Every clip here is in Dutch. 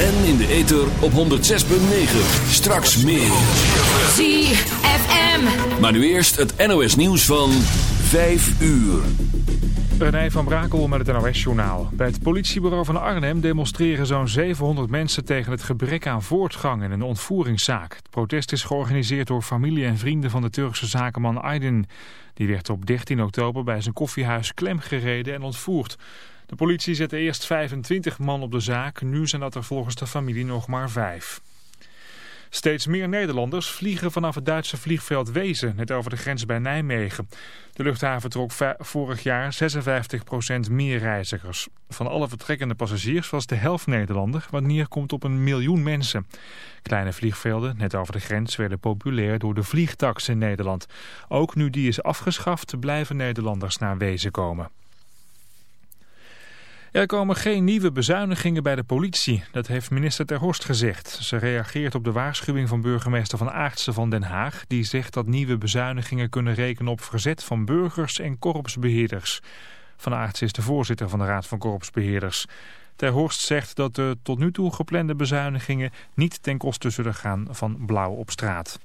En in de ether op 106.9. Straks meer. ZFM. Maar nu eerst het NOS nieuws van 5 uur. René van Brakel met het NOS-journaal. Bij het politiebureau van Arnhem demonstreren zo'n 700 mensen tegen het gebrek aan voortgang in een ontvoeringszaak. Het protest is georganiseerd door familie en vrienden van de Turkse zakenman Aydin. Die werd op 13 oktober bij zijn koffiehuis klemgereden en ontvoerd. De politie zette eerst 25 man op de zaak, nu zijn dat er volgens de familie nog maar vijf. Steeds meer Nederlanders vliegen vanaf het Duitse vliegveld Wezen, net over de grens bij Nijmegen. De luchthaven trok vorig jaar 56% meer reizigers. Van alle vertrekkende passagiers was de helft Nederlander, wat neerkomt op een miljoen mensen. Kleine vliegvelden, net over de grens, werden populair door de vliegtax in Nederland. Ook nu die is afgeschaft, blijven Nederlanders naar Wezen komen. Er komen geen nieuwe bezuinigingen bij de politie, dat heeft minister Ter Horst gezegd. Ze reageert op de waarschuwing van burgemeester Van Aartsen van Den Haag... die zegt dat nieuwe bezuinigingen kunnen rekenen op verzet van burgers en korpsbeheerders. Van Aartsen is de voorzitter van de Raad van Korpsbeheerders. Ter Horst zegt dat de tot nu toe geplande bezuinigingen niet ten koste zullen gaan van blauw op straat.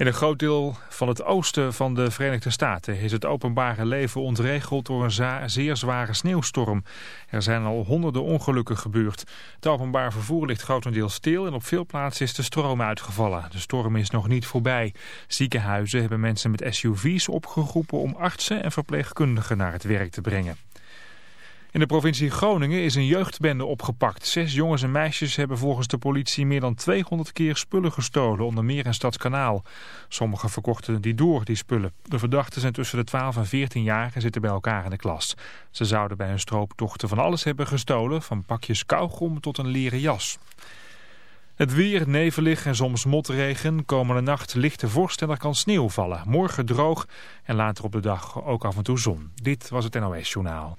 In een groot deel van het oosten van de Verenigde Staten is het openbare leven ontregeld door een zeer zware sneeuwstorm. Er zijn al honderden ongelukken gebeurd. Het openbaar vervoer ligt grotendeels stil en op veel plaatsen is de stroom uitgevallen. De storm is nog niet voorbij. Ziekenhuizen hebben mensen met SUV's opgeroepen om artsen en verpleegkundigen naar het werk te brengen. In de provincie Groningen is een jeugdbende opgepakt. Zes jongens en meisjes hebben volgens de politie meer dan 200 keer spullen gestolen, onder meer in Stadskanaal. Sommigen verkochten die door, die spullen. De verdachten zijn tussen de 12 en 14 jaar en zitten bij elkaar in de klas. Ze zouden bij hun strooptochten van alles hebben gestolen, van pakjes kauwgom tot een leren jas. Het weer, nevelig en soms motregen. Komende nacht lichte vorst en er kan sneeuw vallen. Morgen droog en later op de dag ook af en toe zon. Dit was het NOS Journaal.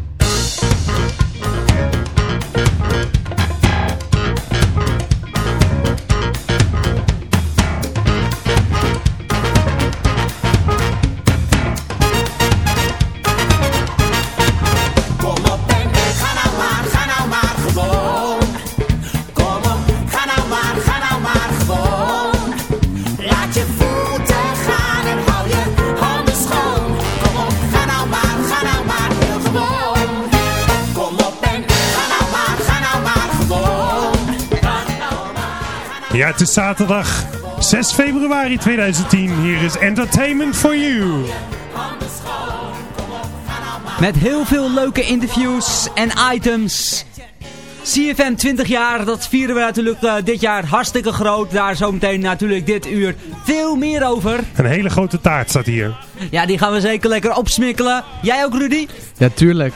Ja, het is zaterdag 6 februari 2010. Hier is Entertainment for You. Met heel veel leuke interviews en items. CFM 20 jaar, dat vieren we natuurlijk uh, dit jaar hartstikke groot. Daar zometeen natuurlijk dit uur veel meer over. Een hele grote taart staat hier. Ja, die gaan we zeker lekker opsmikkelen. Jij ook, Rudy? Ja, tuurlijk.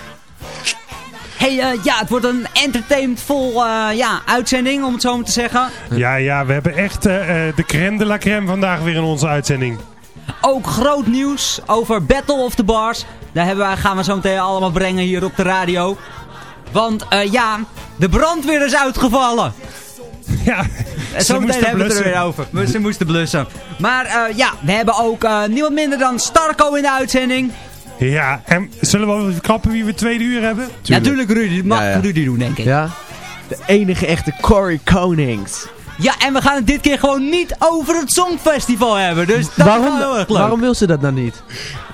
Hey, uh, ja, het wordt een entertainmentvol uh, ja, uitzending, om het zo maar te zeggen. Ja, ja, we hebben echt uh, de crème de la crème vandaag weer in onze uitzending. Ook groot nieuws over Battle of the Bars. Daar hebben we, gaan we zo meteen allemaal brengen hier op de radio. Want ja, de brandweer is uitgevallen. Ja, Zometeen hebben we het er weer over. Ze moesten blussen. Maar ja, we hebben ook niemand minder dan Starco in de uitzending. Ja, en zullen we wel even klappen wie we tweede uur hebben? Tuurlijk. Natuurlijk Rudy, dat mag ja, ja. Rudy doen denk ik. Ja, de enige echte Corey Konings. Ja, en we gaan het dit keer gewoon niet over het Songfestival hebben. Dus dat waarom, is heel erg leuk. Waarom wil ze dat dan niet?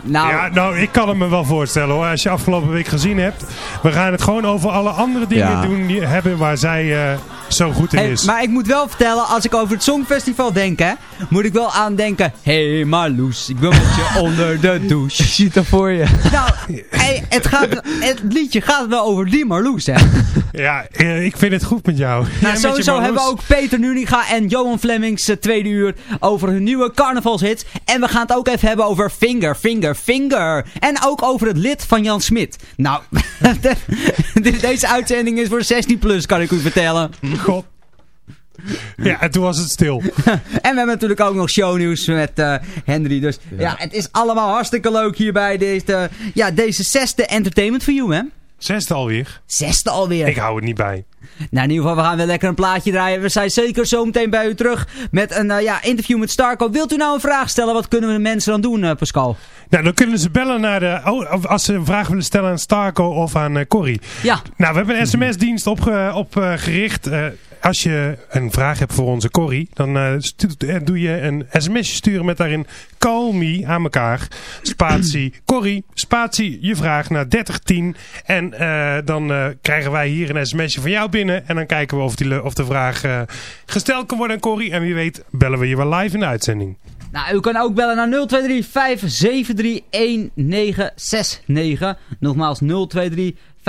Nou, ja, nou, ik kan het me wel voorstellen hoor. Als je afgelopen week gezien hebt. We gaan het gewoon over alle andere dingen ja. doen die hebben waar zij uh, zo goed in hey, is. Maar ik moet wel vertellen, als ik over het Songfestival denk, hè, moet ik wel aan denken. Hé hey Marloes, ik wil met je onder de douche. Je ziet er voor je. Nou, hey, het, gaat, het liedje gaat wel over die Marloes, hè. Ja, ik vind het goed met jou. Nou, sowieso hebben we ook Peter Nuninga en Johan Flemings uh, tweede uur over hun nieuwe carnavalshit. En we gaan het ook even hebben over Finger, Finger, Finger. En ook over het lid van Jan Smit. Nou, deze uitzending is voor 16 plus, kan ik u vertellen. God. Ja, en toen was het stil. en we hebben natuurlijk ook nog shownieuws met uh, Henry. Dus ja. ja. het is allemaal hartstikke leuk hier bij deze, ja, deze zesde Entertainment for You, hè? Zesde alweer? Zesde alweer. Ik hou het niet bij. Nou, in ieder geval, we gaan weer lekker een plaatje draaien. We zijn zeker zo meteen bij u terug met een uh, ja, interview met Starco. Wilt u nou een vraag stellen? Wat kunnen we de mensen dan doen, uh, Pascal? Nou, dan kunnen ze bellen naar de... Oh, als ze een vraag willen stellen aan Starco of aan uh, Corrie. Ja. Nou, we hebben een sms-dienst opgericht. Op, als je een vraag hebt voor onze Corrie, dan uh, doe je een sms'je sturen met daarin call me aan elkaar. Spatie Corrie, spatie je vraag naar 3010. En uh, dan uh, krijgen wij hier een sms'je van jou binnen. En dan kijken we of, die, of de vraag gesteld kan worden aan Corrie. En wie weet bellen we je wel live in de uitzending. Nou, u kan ook bellen naar 023 573 1969. Nogmaals 023 573-1969.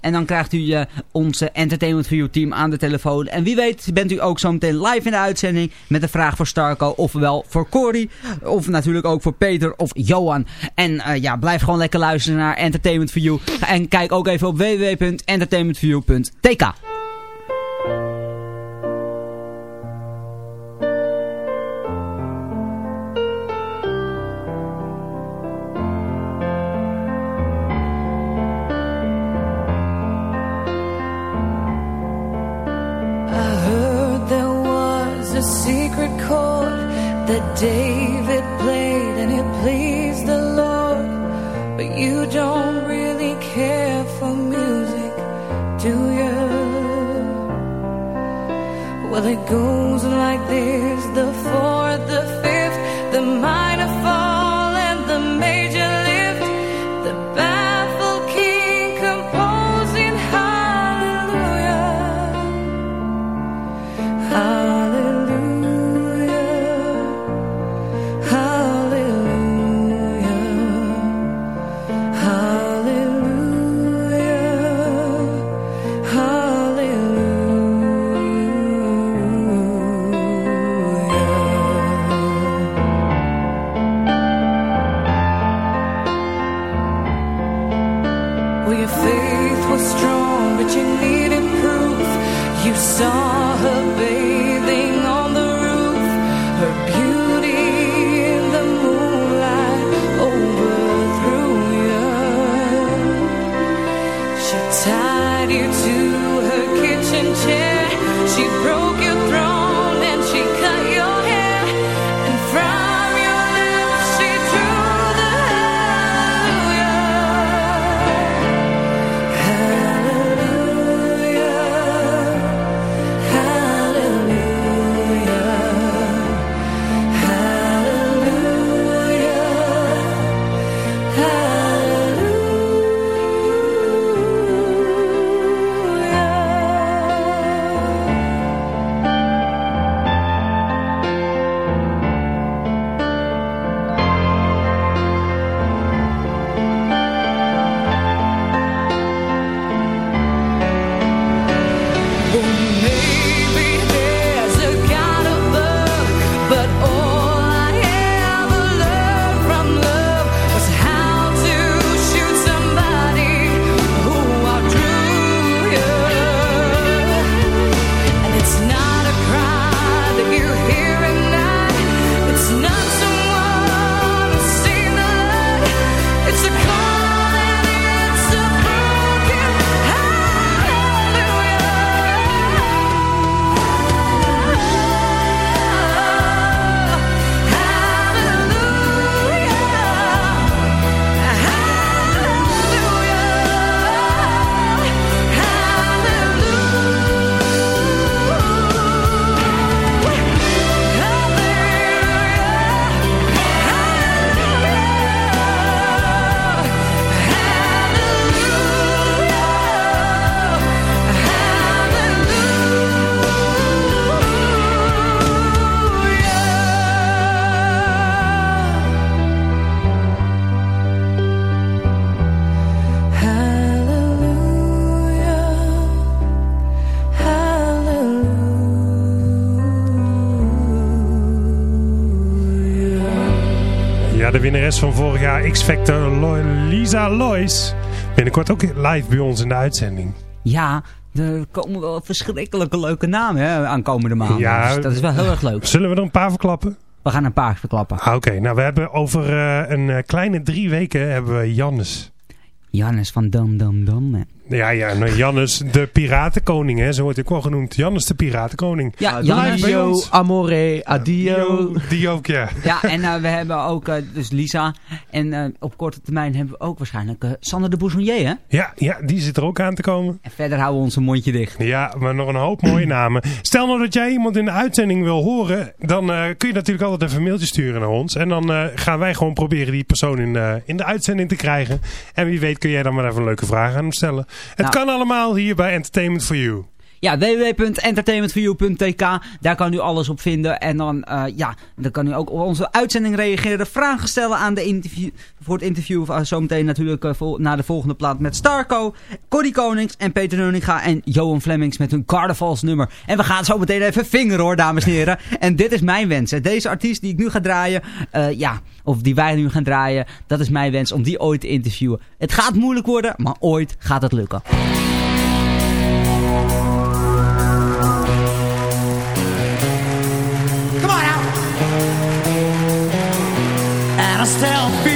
En dan krijgt u uh, onze Entertainment for You team aan de telefoon. En wie weet bent u ook zo meteen live in de uitzending met een vraag voor Starco. Ofwel voor Corey. Of natuurlijk ook voor Peter of Johan. En uh, ja, blijf gewoon lekker luisteren naar Entertainment for You. En kijk ook even op www.entertainmentforyou.tk. David played and it pleased the Lord. But you don't really care for music, do you? Well, it goes like this the fourth, the fifth, winnares van vorig jaar X-Factor, Lo- Lisa Lois. Binnenkort ook live bij ons in de uitzending. Ja, er komen wel verschrikkelijke leuke namen hè, aankomende maanden. Ja. Dus dat is wel heel erg leuk. Zullen we er een paar verklappen? We gaan een paar verklappen. Ah, Oké, nou we hebben over eh, een eh, kleine drie weken hebben we Jannes. Jannes van Dam Dam Dam. Ja, ja, nou, Jannes de Piratenkoning, hè, zo wordt hij ook wel genoemd. Jannes de Piratenkoning. Ja, Adio, ons. amore, adio. Die, die ook, ja. Ja, en eh, we hebben ook eh, dus Lisa. En eh, op korte termijn hebben we ook waarschijnlijk eh, Sander de Bouzonnier, hè? Ja, ja, die zit er ook aan te komen. En verder houden we ons een mondje dicht. Ja, maar nog een hoop mooie namen. Stel nou dat jij iemand in de uitzending wil horen, dan eh, kun je natuurlijk altijd even een mailtje sturen naar ons. En dan eh, gaan wij gewoon proberen die persoon in, de in de uitzending te krijgen. En wie weet kun jij dan maar even een leuke vraag aan hem stellen. Het Nou. kan allemaal hier bij Entertainment for You. Ja, www.entertainmentforyou.tk. Daar kan u alles op vinden. En dan, eh, ja, dan kan u ook op onze uitzending reageren. Vragen stellen aan de interview, voor het interview. Uh, zometeen natuurlijk eh, vol, na de volgende plaat met Starco, Corrie Konings en Peter Neuninga en Johan Flemings met hun carnavalsnummer. En we gaan zo meteen even vingeren hoor, dames en heren. En dit is mijn wens. hè. Deze artiest die ik nu ga draaien, ja, of die wij nu gaan draaien, dat is mijn wens om die ooit te interviewen. Het gaat moeilijk worden, maar ooit gaat het lukken. And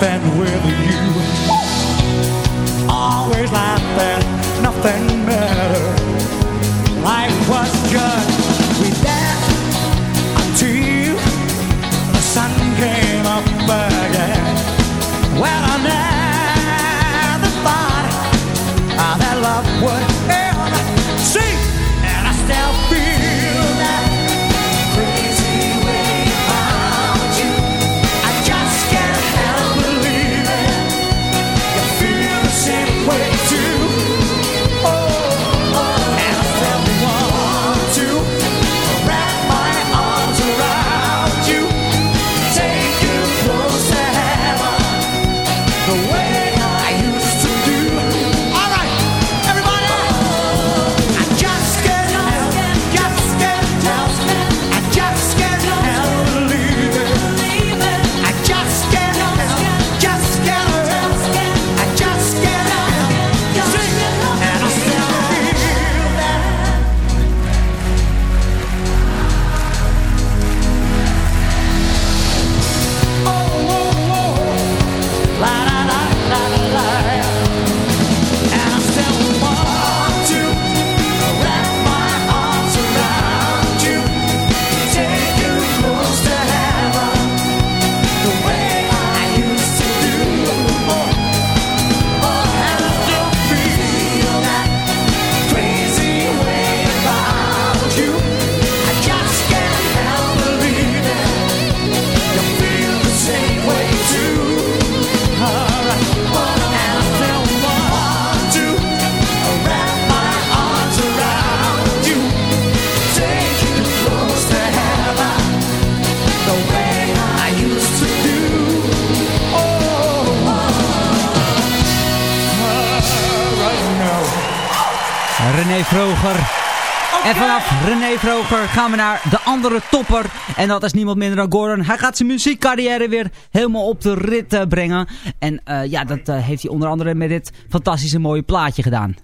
that I spent with you? René Vroger gaan we naar de andere topper. En dat is niemand minder dan Gordon. Hij gaat zijn muziekcarrière weer helemaal op de rit eh, brengen. En eh, ja, dat eh, heeft hij onder andere met dit fantastische mooie plaatje gedaan.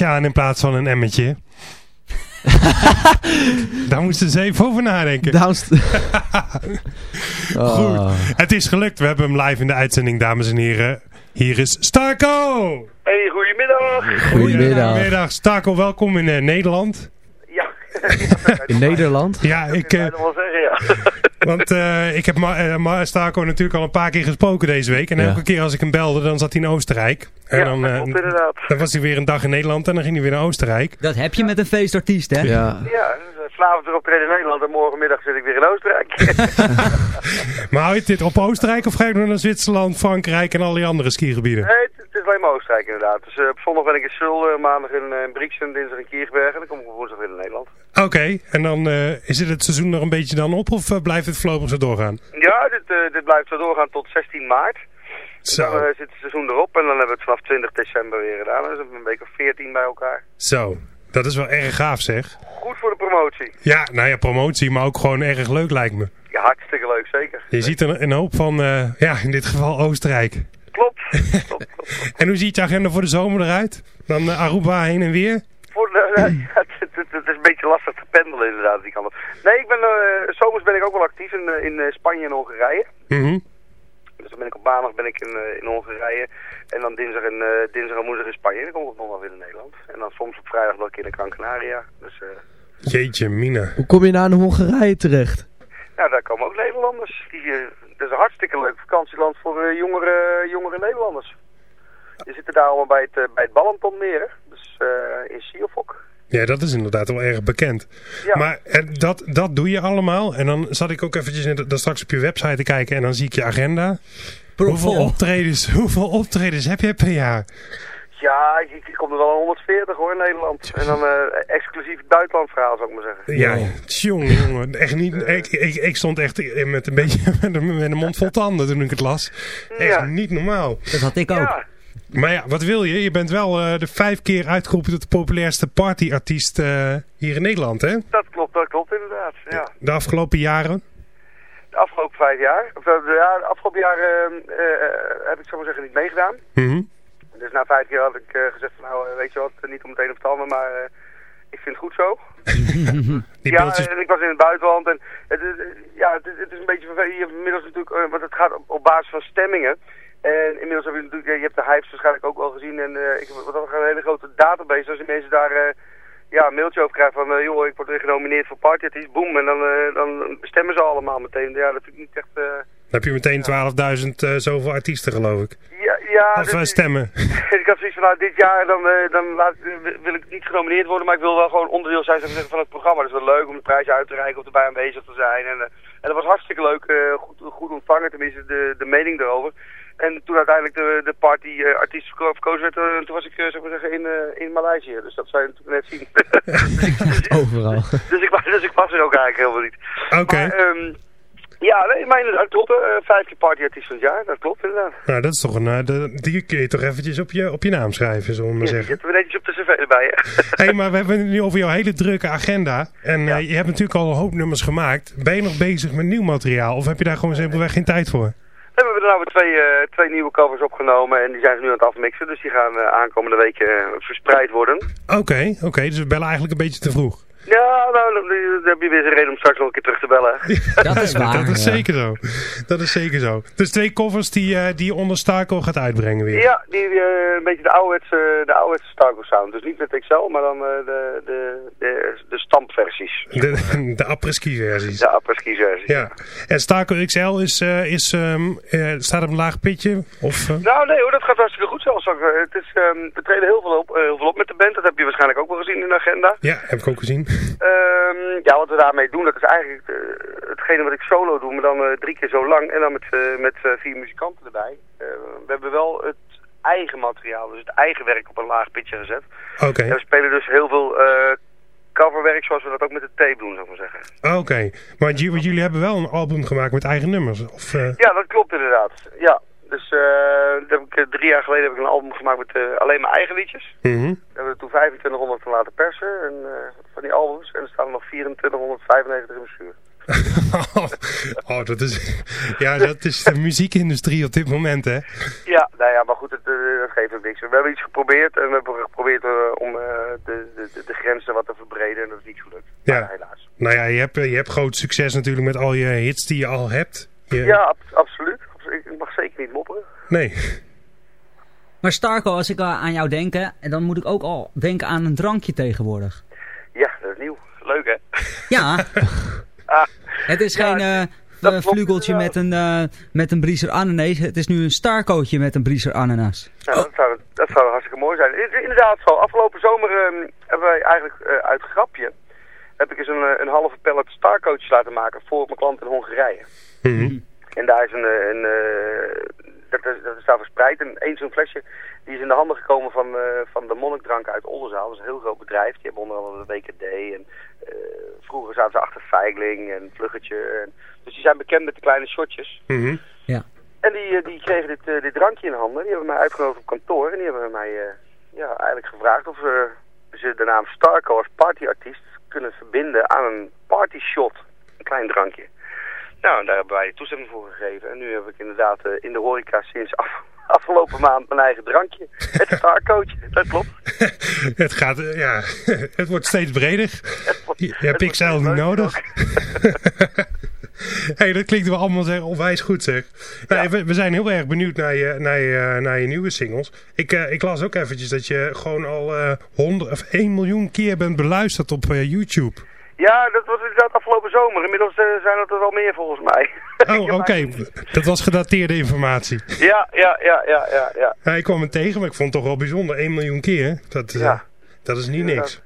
Flesje aan in plaats van een emmetje. Daar moesten ze even over nadenken. Goed, het is gelukt. We hebben hem live in de uitzending, dames en heren. Hier is Starko! Hey, goedemiddag! Goedemiddag. Goedemiddag. Starko, welkom in uh, Nederland. Ja. in Nederland? Ja, ik... Uh. Want uh, ik heb Ma uh, Starko natuurlijk al een paar keer gesproken deze week. En ja. elke keer als ik hem belde, dan zat hij in Oostenrijk. En ja, dan, uh, klopt, inderdaad. dan was hij weer een dag in Nederland en dan ging hij weer naar Oostenrijk. Dat heb je met een feestartiest, hè? Ja. Ja, vanavond weer optreden in Nederland en morgenmiddag zit ik weer in Oostenrijk. Maar hou je dit op Oostenrijk of ga je nog naar Zwitserland, Frankrijk en al die andere skigebieden? nee, is alleen maar Oostenrijk inderdaad. Dus eh, op zondag ben ik in Sul, eh, maandag in, in Brixen, dinsdag in Kierbergen en dan kom ik op woensdag weer in Nederland. Oké, en dan eh, is het het seizoen er een beetje dan op of eh, blijft het voorlopig zo doorgaan? Ja, dit, eh, dit blijft zo doorgaan tot 16 maart. Zo. Dan eh, zit het seizoen erop en dan hebben we het vanaf 20 december weer gedaan. Dan is het een week of 14 bij elkaar. Zo, dat is wel erg gaaf zeg. Goed voor de promotie. Ja, nou ja, promotie, maar ook gewoon erg leuk lijkt me. Ja, hartstikke leuk, zeker. Je ziet er een hoop van, eh, ja, in dit geval Oostenrijk. Klopt. klopt, klopt, klopt. En hoe ziet je agenda voor de zomer eruit? Dan eh, Aruba heen en weer? Voor de, ja, het, het- het- het is een beetje lastig te pendelen inderdaad. Die kant op. Nee, ik ben, eh, zomers ben ik ook wel actief in, eh, in Spanje en Hongarije. Mhm. Dus dan ben ik op maandag ben ik in, in Hongarije. En dan dinsdag en, eh, dinsdag en woensdag in Spanje. En dan kom ik op donderdag weer in Nederland. En dan soms op vrijdag wel een keer naar Gran Canaria. Dus eh, Jeetje, Mina. Hoe kom je nou in Hongarije terecht? nou, daar komen ook Nederlanders. Die, dat is een hartstikke leuk vakantieland voor eh, jongere, jongere Nederlanders. Die zitten daar allemaal bij het, eh, bij het Ballantonmeer. Dus eh, in Siofok. Ja, dat is inderdaad wel erg bekend. Ja. Maar dat, dat doe je allemaal. En dan zat ik ook eventjes in de, straks op je website te kijken en dan zie ik je agenda. Hoeveel optredens, hoeveel optredens heb je per jaar? Ja, ik, ik kom er wel aan 140 hoor in Nederland. En dan eh, exclusief het buitenlandverhaal zou ik maar zeggen. Ja, jongen, jongen. Echt niet, ik, ik, ik stond echt met een beetje met een, met een mond vol tanden toen ik het las. Echt Ja. niet normaal. Dat had ik ook. Ja, Maar ja, wat wil je? Je bent wel eh, de vijf keer uitgeroepen tot de populairste partyartiest eh, hier in Nederland, hè? dat klopt, dat klopt inderdaad. Ja. De afgelopen jaren. De afgelopen vijf jaar, of, eh, de, ja, de afgelopen jaar eh, eh, heb ik zo maar zeggen niet meegedaan. Mhm. Dus na vijf jaar had ik eh, gezegd van nou, eh, weet je wat, eh, niet om het een of het ander, maar ik vind het goed zo. Die ja, beeldjes. en ik was in het buitenland en het, is- ja, het, is- het is een beetje vervelend. Je hebt inmiddels natuurlijk, want het gaat op, op basis van stemmingen. En inmiddels heb je natuurlijk, je hebt de hypes waarschijnlijk ook wel gezien. En ik heb wat een hele grote database. Als die mensen daar ja, een mailtje over krijgen van, joh, ik word weer genomineerd voor partyartiest, boem. En dan, eh, dan stemmen ze allemaal meteen. Ja, dat vind ik niet echt... Dan heb je meteen 12.000 eh, zoveel artiesten, geloof ik. ja, ja, Of dat eh, is- stemmen. ik had zoiets van, nou, dit jaar dan, eh, dan laat, wil ik niet genomineerd worden, maar ik wil wel gewoon onderdeel zijn zeggen, van het programma. Dus wel leuk om de prijs uit te reiken of erbij aanwezig te zijn. En, eh, en dat was hartstikke leuk, eh, goed, goed ontvangen, tenminste de, de mening erover. En toen uiteindelijk de, de party eh, artiest verko- verkozen werd, toen was ik, ik maar zeggen, in, eh, in Maleisië. Dus dat zou je natuurlijk net zien. Overal. dus, ik, wa- dus ik was er ook eigenlijk helemaal niet. Oké. Maar, ehm, ja, nee, maar inderdaad, klopt. eh, vijf keer partyartiest van het jaar, dat klopt inderdaad. Nou, dat is toch een... eh, de, die kun je toch eventjes op je, op je naam schrijven, zullen we maar Ja, zeggen. zetten we netjes op de cv erbij. Hé, hey, maar we hebben het nu over jouw hele drukke agenda. En eh, je hebt natuurlijk al een hoop nummers gemaakt. Ben je nog bezig met nieuw materiaal? Of heb je daar gewoon simpelweg geen tijd voor? We hebben er nou weer twee, twee nieuwe covers opgenomen en die zijn ze nu aan het afmixen. Dus die gaan aankomende weken eh, verspreid worden. Oké, oké. dus we bellen eigenlijk een beetje te vroeg. Ja, nou, dan, heb je weer een reden om straks nog een keer terug te bellen. Dat is waar. Dat is ja. zeker zo. Dat is zeker zo. Dus twee covers die, eh, die je onder Starco gaat uitbrengen weer. Ja, die, eh, een beetje de ouderwetse, de ouderwetse Starco sound. Dus niet met Excel, maar dan eh, de, de, de, de stampversies. De, de apres-ski versies. De apres-ski versies. Ja. En Starco XL is, eh, is, ehm, eh, staat op een laag pitje? Of, eh? Nou nee hoor, dat gaat hartstikke goed zelfs. Eh, Het is, ehm, we treden heel veel, op, eh, heel veel op met de band. Dat heb je waarschijnlijk ook wel gezien in de agenda. Ja, heb ik ook gezien. Ehm, ja, wat we daarmee doen, dat is eigenlijk eh, hetgene wat ik solo doe, maar dan drie keer zo lang en dan met, met vier muzikanten erbij. We hebben wel het eigen materiaal, dus het eigen werk op een laag pitje gezet. Oké. We spelen dus heel veel coverwerk zoals we dat ook met de tape doen, zou ik maar zeggen. Oké. Maar jullie hebben wel een album gemaakt met eigen nummers? Of? Ja, dat klopt inderdaad. Ja, dus eh, dat heb ik, eh, drie jaar geleden heb ik een album gemaakt met eh, alleen mijn eigen liedjes. mhm. We hebben er toen 2500 van laten persen en, van die albums. En er staan er nog 2495 in mijn stuur. oh, dat is, ja, dat is de muziekindustrie op dit moment, hè? Ja, nou ja, maar goed, het, dat geeft ook niks. We hebben iets geprobeerd en we hebben geprobeerd om de, de, de, de grenzen wat te verbreden en dat is niet gelukt. Ja. Maar helaas. Nou ja, je hebt, je hebt groot succes natuurlijk met al je hits die je al hebt. Je- Ja, ab- absoluut. Ik mag zeker niet mopperen. Nee. Maar Starco, als ik aan jou denk, hè, en dan moet ik ook al denken aan een drankje tegenwoordig. Ja, dat is nieuw. Leuk hè? Ja, Ah, het is Ja, geen eh dat eh, vlugeltje met een, eh, met een briezer ananas. Het is nu een Starcootje met een briezer ananas. nou, dat, zou, dat zou hartstikke mooi zijn. In- Inderdaad zo. Afgelopen zomer ehm, hebben wij eigenlijk eh, uit grapje heb ik eens een, een halve pallet Starcoach laten maken voor mijn klant in Hongarije. Mhm. En daar is een, eh, een eh, dat, is, dat is daar verspreid. En één zo'n flesje die is in de handen gekomen van, eh, van de monnikdrank uit Oldenzaal. Dat is een heel groot bedrijf. Die hebben onder andere de WKD. En vroeger zaten ze achter Feigling en Vluggetje. En, dus die zijn bekend met de kleine shotjes. Mhm. Ja. En die, die kregen dit, dit drankje in handen. Die hebben mij uitgenodigd op kantoor. En die hebben mij ja, eigenlijk gevraagd of eh, ze de naam Starco als partyartiest kunnen verbinden aan een party shot. Een klein drankje. Nou, daar hebben wij toestemming voor gegeven. En nu heb ik inderdaad eh, in de horeca sinds af- afgelopen maand mijn eigen drankje. Het Starcoach, dat klopt. het gaat, eh, ja, het wordt steeds breder. Je hebt Pixel niet nodig. hey, dat klinkt wel allemaal zeg, onwijs goed zeg. Nee, we, we zijn heel erg benieuwd naar je, naar je, naar je nieuwe singles. Ik, eh, ik las ook eventjes dat je gewoon al eh 100 of 1 miljoen keer bent beluisterd op eh, YouTube. Ja, dat was inderdaad afgelopen zomer. Inmiddels eh, zijn het er wel meer volgens mij. Oh, oké. Dat was gedateerde informatie. Ja, ja, ja, ja, ja, ja. Ik kwam het tegen, maar ik vond het toch wel bijzonder. 1 miljoen keer. Dat, eh, Ja. dat is niet niks.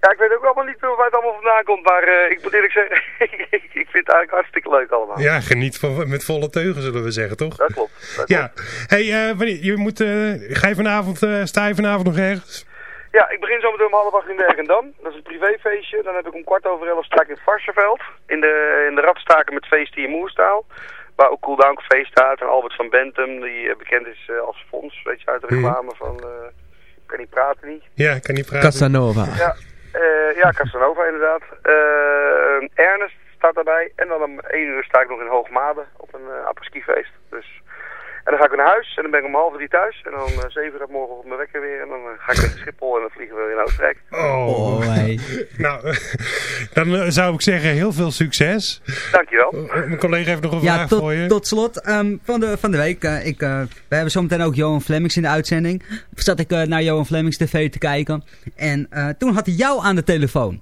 Ja, ik weet ook allemaal niet waar het allemaal vandaan komt, maar eh, ik moet eerlijk zeggen, ik vind het eigenlijk hartstikke leuk allemaal. Ja, geniet van, met volle teugen zullen we zeggen, toch? Dat klopt. Dat Ja. Hey, eh, je moet, eh, ga je vanavond, eh, sta je vanavond nog ergens? Ja, ik begin zo meteen om half acht in Werkendam. Dat is een privéfeestje. Dan heb ik om kwart over elf sta ik in het Varsenveld. In de, in de Radstaken met feesten in Moerstaal. Waar ook Cooldown Café staat. En Albert van Bentum, die eh, bekend is eh, als Fons. Weet je, uit de Mhm. reclame van... eh kan niet praten niet. Ja, ik kan niet praten. Casanova. Ja, eh, ja Casanova inderdaad. Eh, Ernest staat daarbij. En dan om één uur sta ik nog in Hoogmade op een uh, apres-ski-feest. Dus... En dan ga ik naar huis en dan ben ik om half drie thuis. En dan uh, zeven uur morgen op mijn wekker weer. En dan uh, ga ik naar Schiphol en dan vliegen we weer naar Oostenrijk. Oh, Oh, hey. nou, dan eh, zou ik zeggen heel veel succes. Dankjewel. Eh, Mijn collega heeft nog een Ja, vraag tot, voor je. tot slot ehm, van, de, van de week. eh, ik, eh, we hebben zometeen ook Johan Flemings in de uitzending. Zat ik eh, naar Johan Flemings tv te kijken. En eh, toen had hij jou aan de telefoon.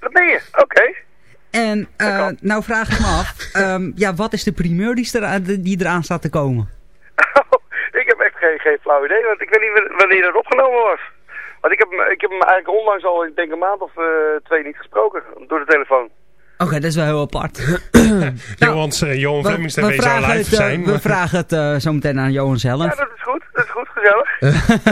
Dat ben je, oké. En eh, nou vraag ik me af. ehm, ja, wat is de primeur die, er, die eraan staat te komen? ik heb echt geen, geen flauw idee, want ik weet niet wa- wanneer dat opgenomen was. Want ik heb, hem- ik heb hem eigenlijk onlangs al, ik denk een maand of eh, twee niet gesproken, door de telefoon. Oké, dat is wel heel apart. Johans, eh, Johan Flemings TV zou vragen live het, eh, zijn. we vragen het eh, zometeen aan Johan zelf. Ja, dat is goed, dat is goed, gezellig.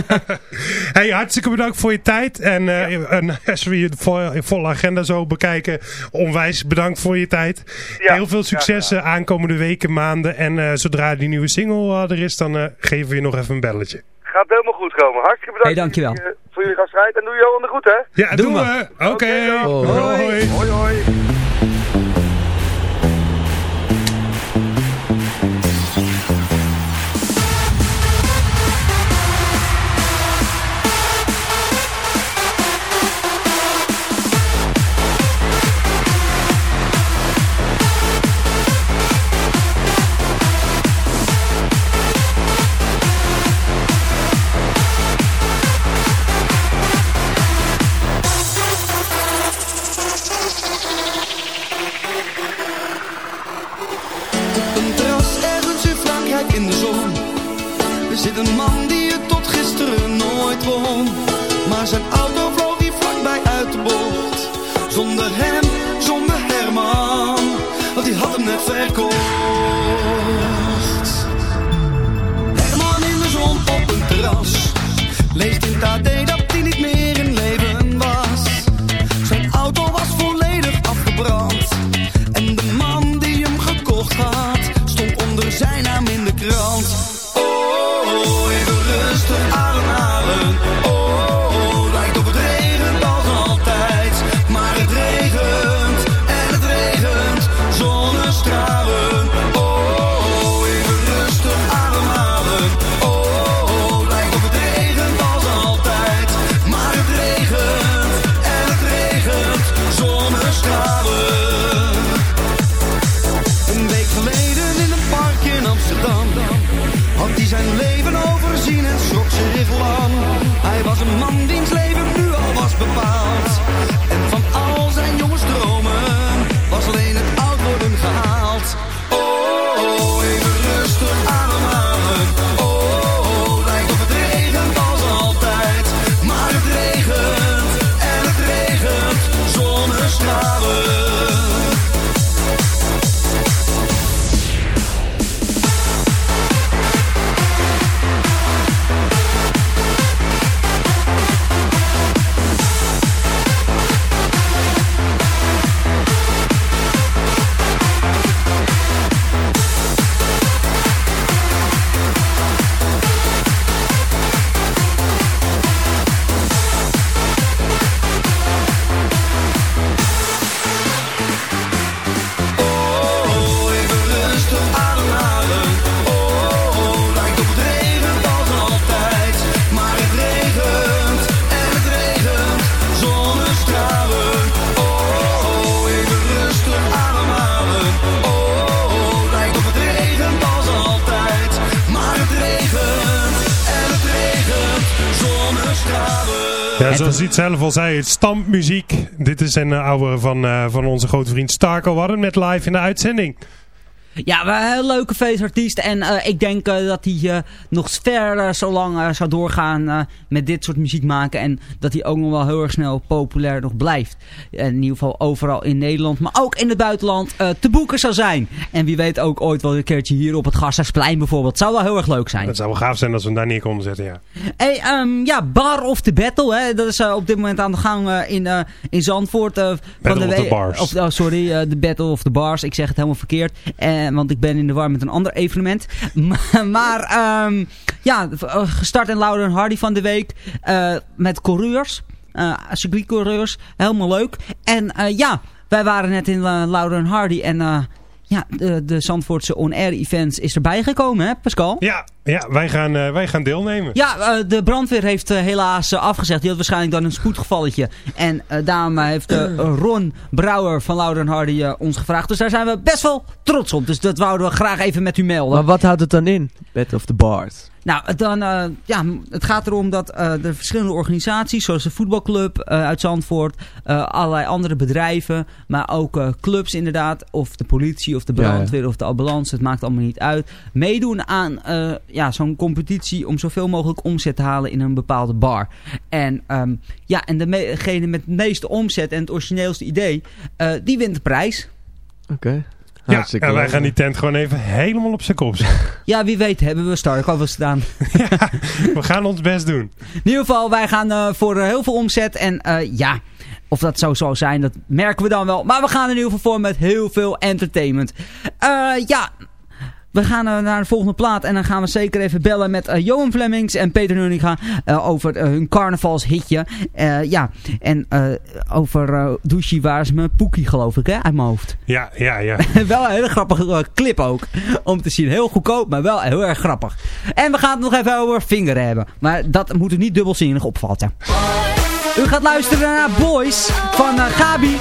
Hey, hartstikke bedankt voor je tijd. En, eh, en als we je vo- volle agenda zo bekijken, onwijs bedankt voor je tijd. Ja, Heel veel succes eh, aankomende weken, maanden. En eh, zodra die nieuwe single eh, er is, dan eh, geven we je nog even een belletje. Gaat helemaal goed komen. Hartstikke bedankt Hey, dankjewel. Voor, jullie, eh, gastvrijheid. En doe Johan de goed, hè? Ja, Doen doen we. we. Oké. Hoi. Hoi. Hoi, hoi. Zoals hij het zelf al zei, het stampmuziek. Dit is een eh, oude van, eh, van onze grote vriend Starko. We hadden hem net live in de uitzending. Ja, wel een heel leuke feestartiest. En eh, ik denk eh, dat hij eh, nog verder zo lang zou doorgaan met dit soort muziek maken. En dat hij ook nog wel heel erg snel populair nog blijft. En in ieder geval overal in Nederland, maar ook in het buitenland te boeken zou zijn. En wie weet ook ooit wel een keertje hier op het Gasthuisplein bijvoorbeeld. Zou wel heel erg leuk zijn. Het zou wel gaaf zijn als we hem daar neer konden zetten, ja. Hey, ehm, ja, Bar of the Battle. Hè? Dat is op dit moment aan de gang in, in Zandvoort. Battle de of the Bars. Of, oh, sorry, de Battle of the Bars. Ik zeg het helemaal verkeerd. Eh, want ik ben in de war met een ander evenement. maar maar ehm, ja, eh, gestart in Louder en Hardy van de week. eh, met coureurs. eh circuitcoureurs. Helemaal leuk. En eh, ja, wij waren net in uh, Louder en Hardy. En eh, ja, de, de Zandvoortse on-air events is erbij gekomen, hè Pascal? Ja, ja wij, gaan, eh, wij gaan deelnemen. Ja, eh, de brandweer heeft eh, helaas afgezegd. Die had waarschijnlijk dan een spoedgevalletje. En eh, daarom heeft Ron Brouwer van Louder Hardy ons gevraagd. Dus daar zijn we best wel trots op. Dus dat wouden we graag even met u melden. Maar wat houdt het dan in? Battle of the Bars. Nou, dan, eh, ja, het gaat erom dat eh, de verschillende organisaties, zoals de voetbalclub eh, uit Zandvoort, allerlei andere bedrijven, maar ook clubs inderdaad, of de politie of de ja. brandweer of de ambulance, het maakt allemaal niet uit, meedoen aan ja, zo'n competitie om zoveel mogelijk omzet te halen in een bepaalde bar. En, ehm, ja, en degene met het meeste omzet en het origineelste idee, die wint de prijs. Oké. Hartstikke en wij gaan die tent gewoon even helemaal op zijn kop zetten. Ja, wie weet hebben we Stark al gedaan. We gaan ons best doen. In ieder geval, wij gaan eh, voor eh, heel veel omzet. En eh, ja, of dat zo zou zijn, dat merken we dan wel. Maar we gaan in ieder geval voor met heel veel entertainment. Eh, ja, we gaan eh, naar de volgende plaat. En dan gaan we zeker even bellen met eh, Johan Flemings en Peter Nuninga eh, over hun carnavalshitje. Ja, en over uh, waar ze me Poekie geloof ik, hè, uit mijn hoofd. Ja, ja, ja. wel een hele grappige clip ook. Om te zien. Heel goedkoop, maar wel heel erg grappig. En we gaan het nog even over Vinger hebben. Maar dat moet u niet dubbelzinnig opvatten. U gaat luisteren naar Boys van Gabi.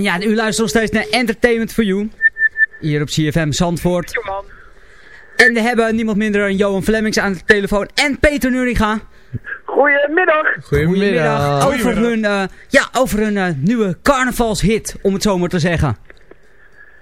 En ja, u luistert nog steeds naar Entertainment for You. Hier op CFM Zandvoort. En we hebben niemand minder dan Johan Flemmings aan de telefoon. En Peter Nuringa. Goedemiddag. Goedemiddag. Over hun, eh, ja, over hun eh, nieuwe carnavalshit, om het zo maar te zeggen.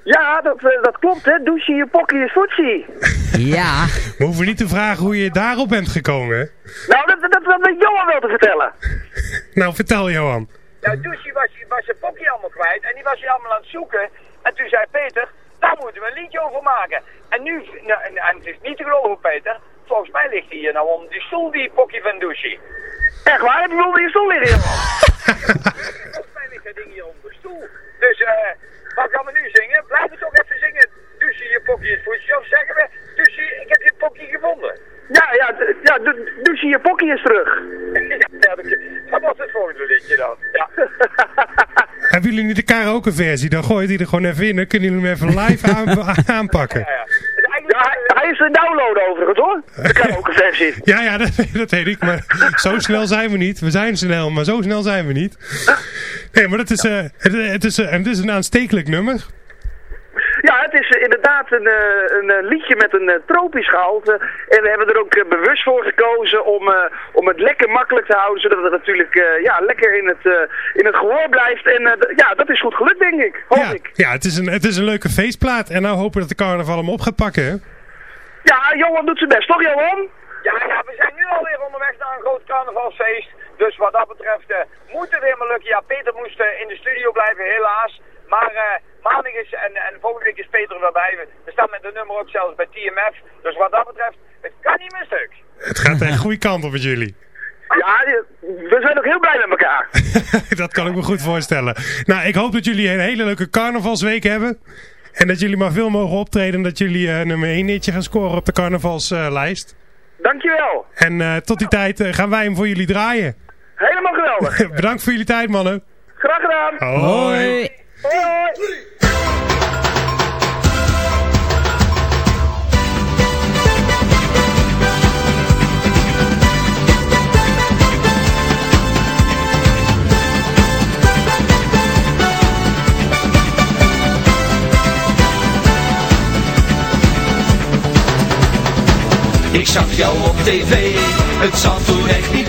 Ja, dat, eh, dat klopt hè. Douche je pokkie is voetsie. Ja. We hoeven niet te vragen hoe je daarop bent gekomen, hè? Nou, dat, dat, dat weet Johan wel te vertellen. Nou, vertel Johan. Ja, Douche was, was zijn pokje allemaal kwijt en die was hij allemaal aan het zoeken. En toen zei Peter, daar moeten we een liedje over maken. En nu, nou, en, en het is niet te geloven Peter, volgens mij ligt hij hier nou om die stoel, die pokje van Douche. Echt waar? Heb je onder je stoel liggen? Volgens mij ligt dat ding hier onder de stoel. Dus, eh, wat gaan we nu zingen? Blijf het toch even zingen. Douche je pokje is voetje. Of zeggen we, Douche, ik heb je pokje gevonden. Ja, ja, ja d- douche je pokkie is terug. ja, dat, was het volgende liedje dan. Ja. Hebben jullie niet de karaoke versie? Dan gooi je die er gewoon even in. Dan kunnen jullie hem even live aan- aanpakken. Ja, hij, hij is een download overigens hoor. De karaoke versie. Ja, ja, dat, dat weet ik. Maar zo snel zijn we niet. We zijn snel, maar zo snel zijn we niet. Nee, maar dat is, eh, het, het, is, eh, het is een aanstekelijk nummer. Ja, het is eh, inderdaad een, eh, een eh, liedje met een tropisch gehalte. En we hebben er ook bewust voor gekozen om, eh, om het lekker makkelijk te houden. Zodat het natuurlijk eh, ja, lekker in het, eh, in het gehoor blijft. En eh, ja, dat is goed gelukt denk ik. Hoop Ja, ik. ja het, is een, het is een leuke feestplaat. En nou hopen we dat de carnaval hem op gaat pakken, hè? Ja, Johan doet zijn best, toch Johan? Ja, ja, we zijn nu alweer onderweg naar een groot carnavalsfeest. Dus wat dat betreft eh, moet het helemaal lukken. Ja, Peter moest in de studio blijven, helaas. Maar eh, maandag is, en, en volgende week is Peter er weer bij. We, staan met de nummer ook zelfs bij TMF. Dus wat dat betreft, het kan niet meer stuk. Het gaat een goede kant op met jullie. Ja, we zijn ook heel blij met elkaar. dat kan ik me goed voorstellen. Nou, ik hoop dat jullie een hele leuke carnavalsweek hebben. En dat jullie maar veel mogen optreden. En dat jullie eh, nummer 1 hitje gaan scoren op de carnavalslijst. Dankjewel. en eh, tot die tijd eh, gaan wij hem voor jullie draaien. Helemaal geweldig. Bedankt voor jullie tijd, mannen. Graag gedaan. Hoi. Hoi, hoi. Ik zag jou op tv, het zat toen echt niet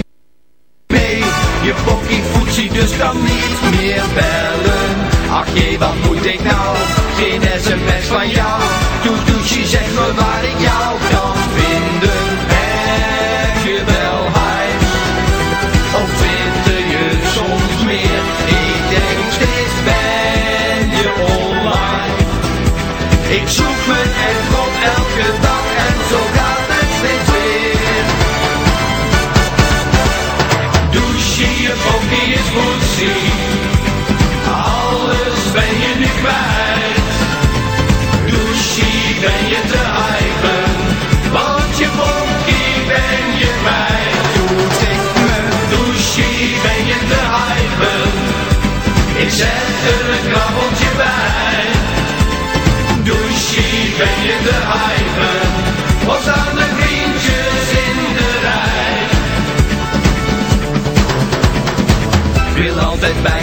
mee. Je pokkie voetsie dus kan niet meer bellen. Ach jee, wat moet ik nou? Geen sms van jou. Doe zeg me waar ik jou kan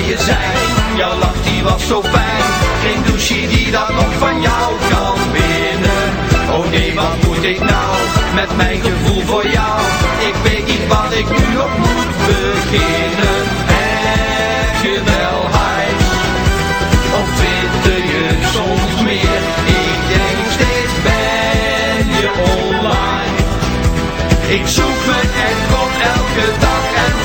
je zijn. Jouw lach die was zo fijn. Geen douche die dat nog van jou kan winnen. Oh nee, wat moet ik nou met mijn gevoel voor jou? Ik weet niet wat ik nu nog moet beginnen. Heb je wel huis? Of vind je soms meer? Ik denk steeds ben je online. Ik zoek me echt op elke dag en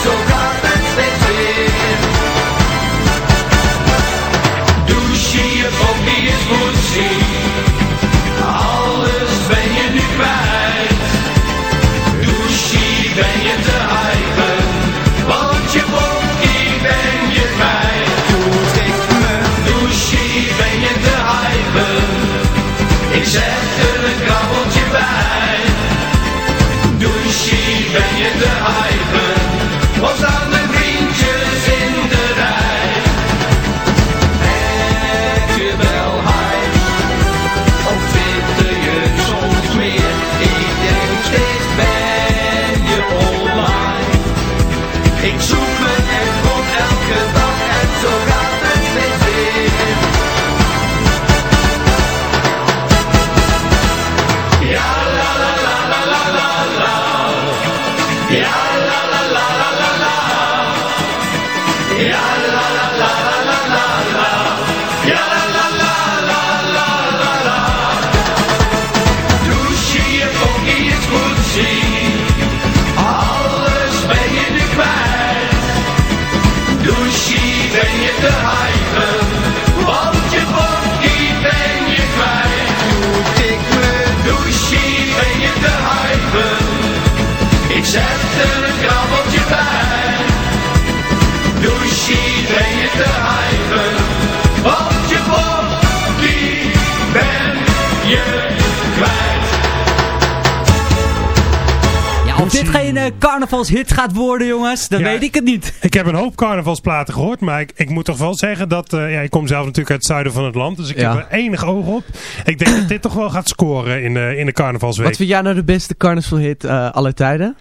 carnavalshit gaat worden, jongens, dan Ja. weet ik het niet. Ik heb een hoop carnavalsplaten gehoord, maar ik, ik moet toch wel zeggen dat... eh, ja, ik kom zelf natuurlijk uit het zuiden van het land, dus ik Ja. heb er enig oog op. Ik denk dat dit toch wel gaat scoren in de, in de carnavalsweek. Wat vind jij nou de beste carnavalhit eh aller tijden?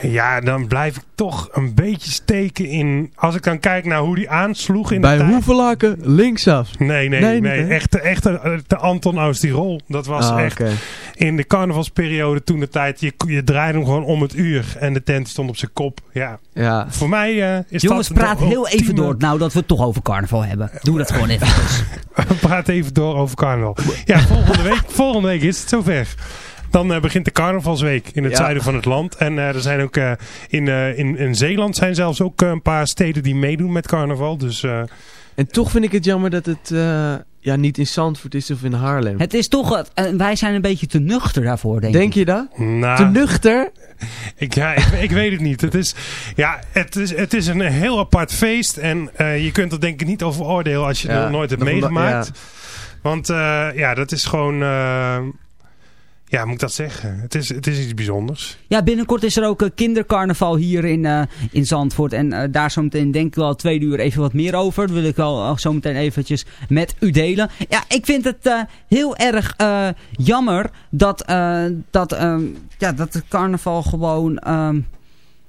Ja, dan blijf ik toch een beetje steken in... Als ik dan kijk naar hoe die aansloeg in Bij de. Hoevelaken linksaf. Nee, nee, Nee, nee. echt, echt de, de Anton Oosterol. Dat was Ah, echt in de carnavalsperiode toen de tijd. Je, je draaide hem gewoon om het uur en de tent stond op zijn kop. Ja. Ja. Voor mij eh, is Jongens, dat... praat heel even door. Nou, dat we het toch over carnaval hebben. Doe dat gewoon even. Praat even door over carnaval. Ja, volgende week, volgende week is het zover. Dan eh, begint de carnavalsweek in het Ja. zuiden van het land. En eh, er zijn ook eh, in, eh, in, in Zeeland zijn zelfs ook eh, een paar steden die meedoen met carnaval. Dus eh, En toch vind ik het jammer dat het eh, ja, niet in Zandvoort is of in Haarlem. Het is toch, wij zijn een beetje te nuchter daarvoor, denk, Denk ik. je dat? nou, Te nuchter? Ik, ja, ik, ik weet het niet. Het is, ja, het is, het is een heel apart feest. En eh, je kunt er denk ik niet over oordelen als je Ja, het nog nooit hebt meegemaakt. ja. Want eh, ja, dat is gewoon... eh, ja, moet ik dat zeggen? Het is, het is iets bijzonders. Ja, binnenkort is er ook een kindercarnaval hier in, eh, in Zandvoort. En eh, daar zometeen denk ik wel twee uur even wat meer over. Dat wil ik wel uh, zometeen eventjes met u delen. Ja, ik vind het eh, heel erg eh, jammer dat, eh, dat, ehm, ja, dat het carnaval gewoon... ehm,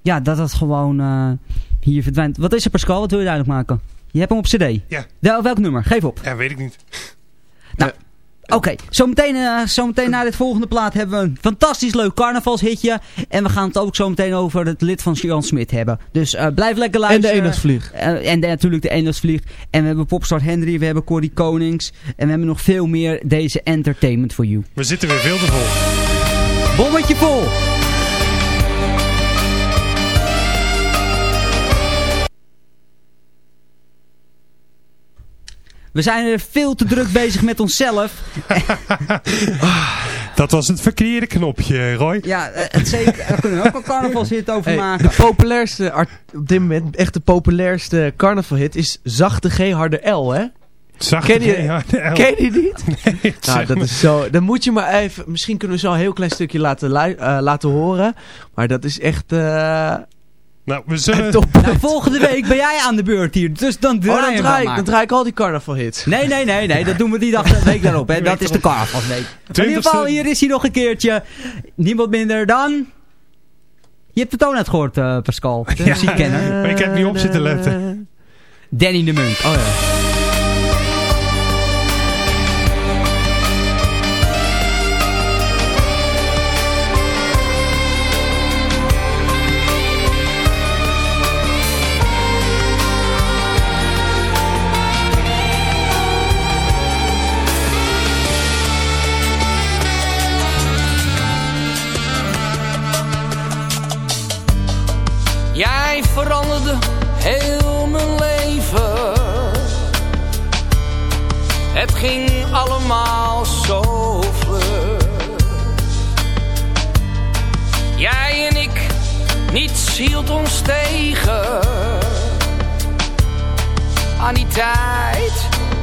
ja, dat het gewoon eh, hier verdwijnt. Wat is er Pascal? Wat wil je duidelijk maken? Je hebt hem op cd? Ja. Wel, welk nummer? Geef op. Ja, weet ik niet. Nou, oké. Zometeen, eh, zometeen na dit volgende plaat hebben we een fantastisch leuk carnavalshitje. En we gaan het ook zometeen over het lid van Jan Smit hebben. Dus eh, blijf lekker En de luisteren. eendagsvlieg. Eh, en de- natuurlijk de eendagsvlieg. En we hebben Popstar Henry, we hebben Corrie Konings. En we hebben nog veel meer deze entertainment for you. We zitten weer veel te vol. Bommetje vol! We zijn er veel te druk bezig met onszelf. Dat was het verkeerde knopje, Roy. Ja, eh, het zeker, daar kunnen we ook een carnavalshit over Hey, maken. de populairste, art- op dit moment echt de populairste carnavalhit is Zachte G Harde L, hè? Zachte ken je, G, Harde L. Ken je die niet? Nee, Nou, dat is zo. Dan moet je maar even. Misschien kunnen we zo een heel klein stukje laten, eh, laten horen. Maar dat is echt. eh Nou, we zullen... top. Nou, volgende week ben jij aan de beurt hier. Dus dan Oh, draai dan draai, ik, maar. dan draai ik al die carnavalhits. Nee, nee, nee, nee. Dat doen we die dag de week daarop. Hè. Dat is de carnavalsweek. In ieder geval, hier is hij nog een keertje. Niemand minder dan... Je hebt de toon uitgehoord, eh Pascal. De Ja, muziekkenner. maar ik heb niet op zitten letten. Danny de Munk. Oh ja. Heel mijn leven. Het ging allemaal zo vlug. Jij en ik, niets hield ons tegen. Aan die tijd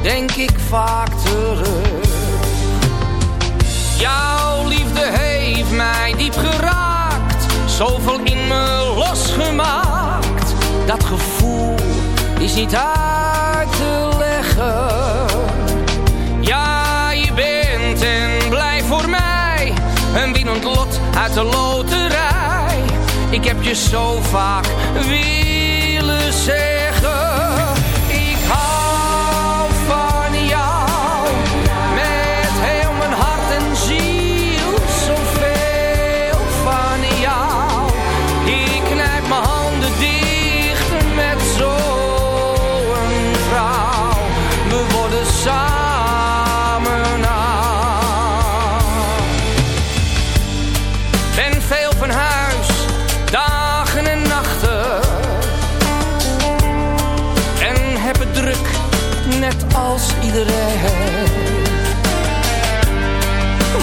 denk ik vaak terug. Jouw liefde heeft mij diep geraakt, zoveel in me losgemaakt. Dat gevoel is niet uit te leggen. Ja, je bent en blijft voor mij een winnend lot uit de loterij. Ik heb je zo vaak willen zeggen.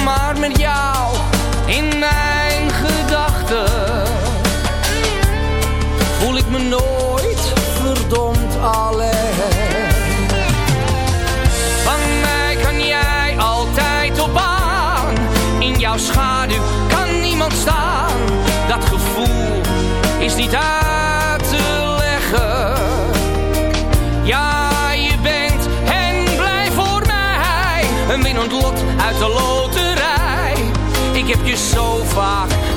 Maar met jou in mijn gedachten voel ik me nooit verdomd alleen. Van mij kan jij altijd op aan. In jouw schaduw kan niemand staan. Dat gevoel is niet uit Zo vaak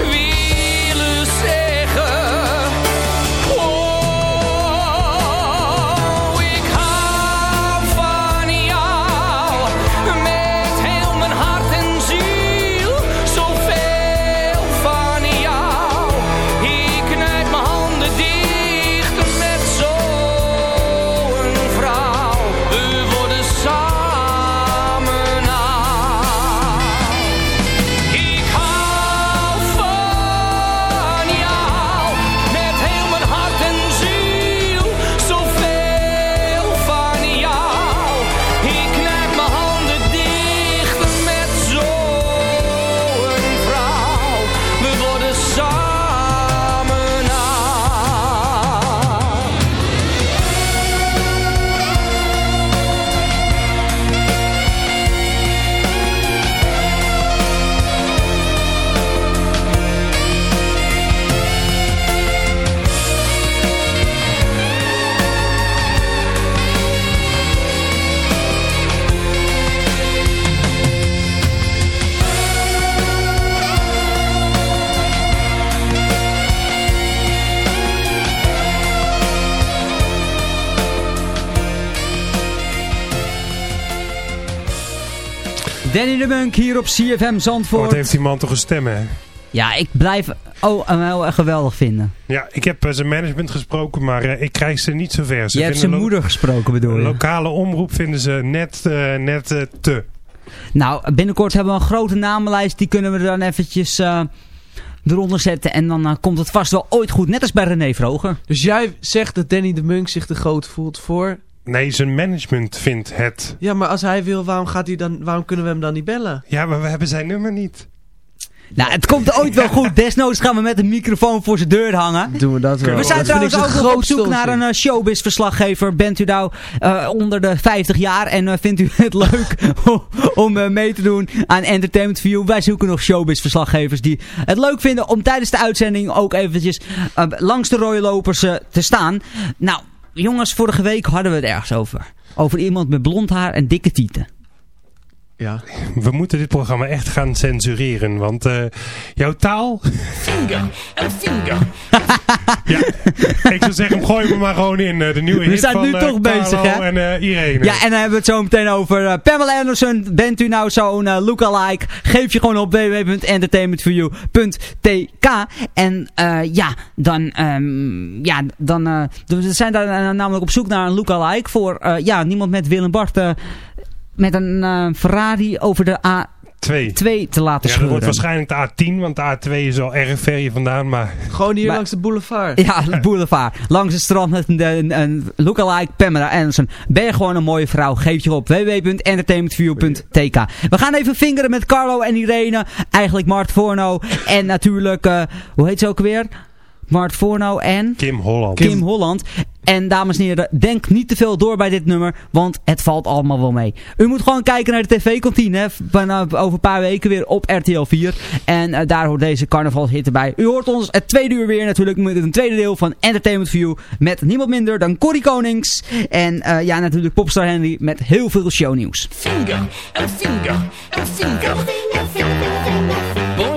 Danny de Munk hier op CFM Zandvoort. Wat heeft die man toch een stem, hè? Ja, ik blijf oh, hem heel erg geweldig vinden. Ja, ik heb eh, zijn management gesproken, maar eh, ik krijg ze niet zo ver. Ze Je hebt zijn moeder gesproken bedoel je? Lokale omroep vinden ze net, eh, net te. Nou, binnenkort hebben we een grote namenlijst. Die kunnen we dan eventjes eh, eronder zetten. En dan komt het vast wel ooit goed. Net als bij René Vroger. Dus jij zegt dat Danny de Munk zich te groot voelt voor... Nee, zijn management vindt het. Ja, maar als hij wil, waarom, gaat hij dan, waarom kunnen we hem dan niet bellen? Ja, maar we hebben zijn nummer niet. Nou, het komt ooit wel goed. Desnoods gaan we met een microfoon voor zijn deur hangen. Doen we dat wel. We zijn Dat trouwens ook nog op zoek naar een eh, showbiz-verslaggever. Bent u nou eh, onder de 50 jaar en eh, vindt u het leuk om- mee te doen aan Entertainment View? Wij zoeken nog showbiz-verslaggevers die het leuk vinden om tijdens de uitzending ook eventjes langs de rode lopers te staan. Nou, jongens, vorige week hadden we het ergens over. Over iemand met blond haar en dikke tieten. Ja. We moeten dit programma echt gaan censureren, want eh, jouw taal... Finger, een finger. ja, ik zou zeggen, gooi me maar gewoon in. eh, de nieuwe We hit zijn van nu eh, toch bezig, Carlo hè? en eh, Irene. Ja, en dan hebben we het zo meteen over Pamela Anderson. Bent u nou zo'n lookalike? Geef je gewoon op www.entertainmentforyou.tk En eh, ja, dan, ehm, ja, dan eh, we zijn daar namelijk op zoek naar een lookalike voor eh, ja, niemand met Willem Bart met een eh, Ferrari over de Twee. A2 te laten Ja, dat scheuren. wordt waarschijnlijk de A10, want de A2 is al erg ver hier vandaan, maar... Gewoon hier Maar- langs de boulevard. Ja, de boulevard. Langs het strand met een, een, een lookalike Pamela Anderson. Ben je gewoon een mooie vrouw? Geef je op www.entertainmentview.tk We gaan even vingeren met Carlo en Irene. Eigenlijk Mart Forno. En natuurlijk, eh, hoe heet ze ook weer? Mart Forno en... Kim Holland. Kim, Holland. En dames en heren, denk niet te veel door bij dit nummer, want het valt allemaal wel mee. U moet gewoon kijken naar de tv-kantine, over een paar weken weer op RTL 4. En eh, daar hoort deze carnavalshit erbij. U hoort ons het tweede uur weer natuurlijk met een tweede deel van Entertainment View. Met niemand minder dan Corrie Konings. En eh, ja, natuurlijk Popstar Henry met heel veel shownieuws. Finger, een finger, een finger.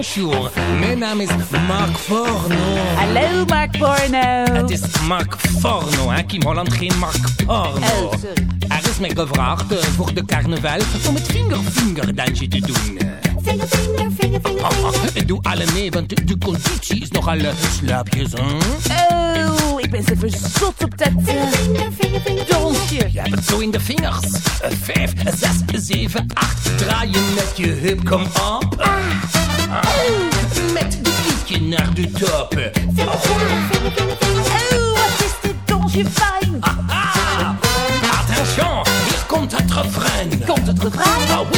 Bonjour, mijn naam is Mark Forno. Hallo Mark Porno. Het is Mark Forno, hè? Kim Holland, geen Mark Porno. Oh, sorry. Er is mij gevraagd eh, voor de carnaval om het finger-finger-dansje te doen. eh. Finger, finger, finger, finger, finger. Doe alle mee, want de, conditie is nogal uh, slaapjes, hè? Oh, ik ben zo verzot op dat uh, donsje. Je hebt het zo in de vingers. Eh, Vijf, zes, zeven, acht. Draaien met je heup, kom op. Ah. Met de voetje naar de top. Oh, wat is dit donsje fijn. Ah, attention, hier komt het refrein. Komt het refrein?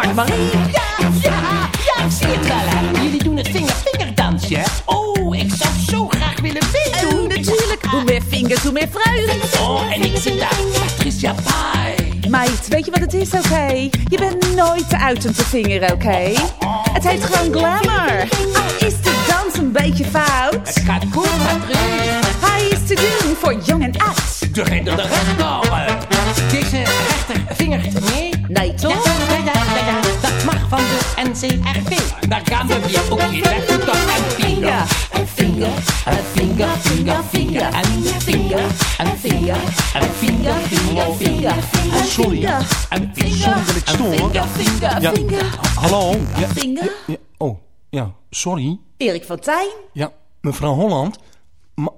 Mark Marie. Ja, ja, ja, ik zie het wel, hè. Jullie doen het vinger-vingerdansje? Oh, ik zou zo graag willen meedoen. Natuurlijk. Hoe meer vingers, hoe meer fruit. Oh, en ik zit daar, Patricia Pai. Meid, weet je wat het is, oké? Je bent nooit te uit om te vingeren, oké? Het heet gewoon glamour. Al is de dans een beetje fout. Het gaat goed, Patrice. Hij is te doen voor jong en oud. De rechter, de rechter. De NCRV. Daar gaan we weer. Oké, let goed op. En vinger, en vinger, en vinger, vinger, vinger, en vinger, en vinger, en vinger, vinger, vinger, en Sorry. en Sorry dat ik stoor. Vinger, vinger, Ja, vinger. hallo? Ja, Vinger. ja, oh, ja, sorry. Erik van Tijn? Ja, mevrouw Holland, ma-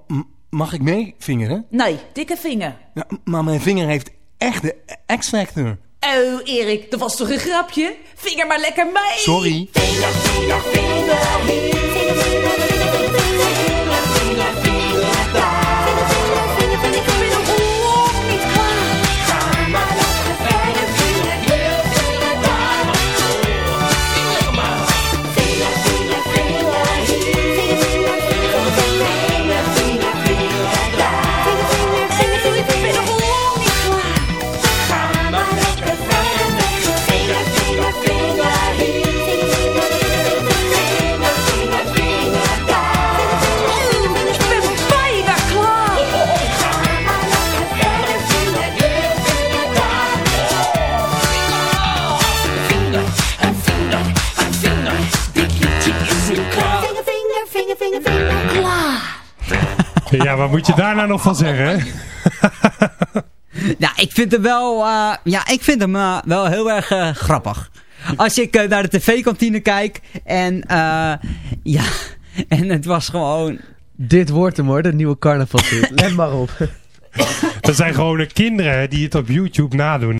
mag ik mee vingeren? Nee, dikke vinger. Ja, maar mijn vinger heeft echt de X-factor. Oh, Erik, dat was toch een grapje? Vinger maar lekker mee. Sorry. Ja, wat moet je daar nou nog van zeggen? hè? Ja, ik vind hem wel, eh, ja, ik vind hem eh, wel heel erg eh, grappig. Als ik naar de tv-kantine kijk en eh, ja, en het was gewoon... Dit wordt hem hoor, de nieuwe carnavalshit. Let maar op. Dat zijn gewoon de kinderen die het op YouTube nadoen.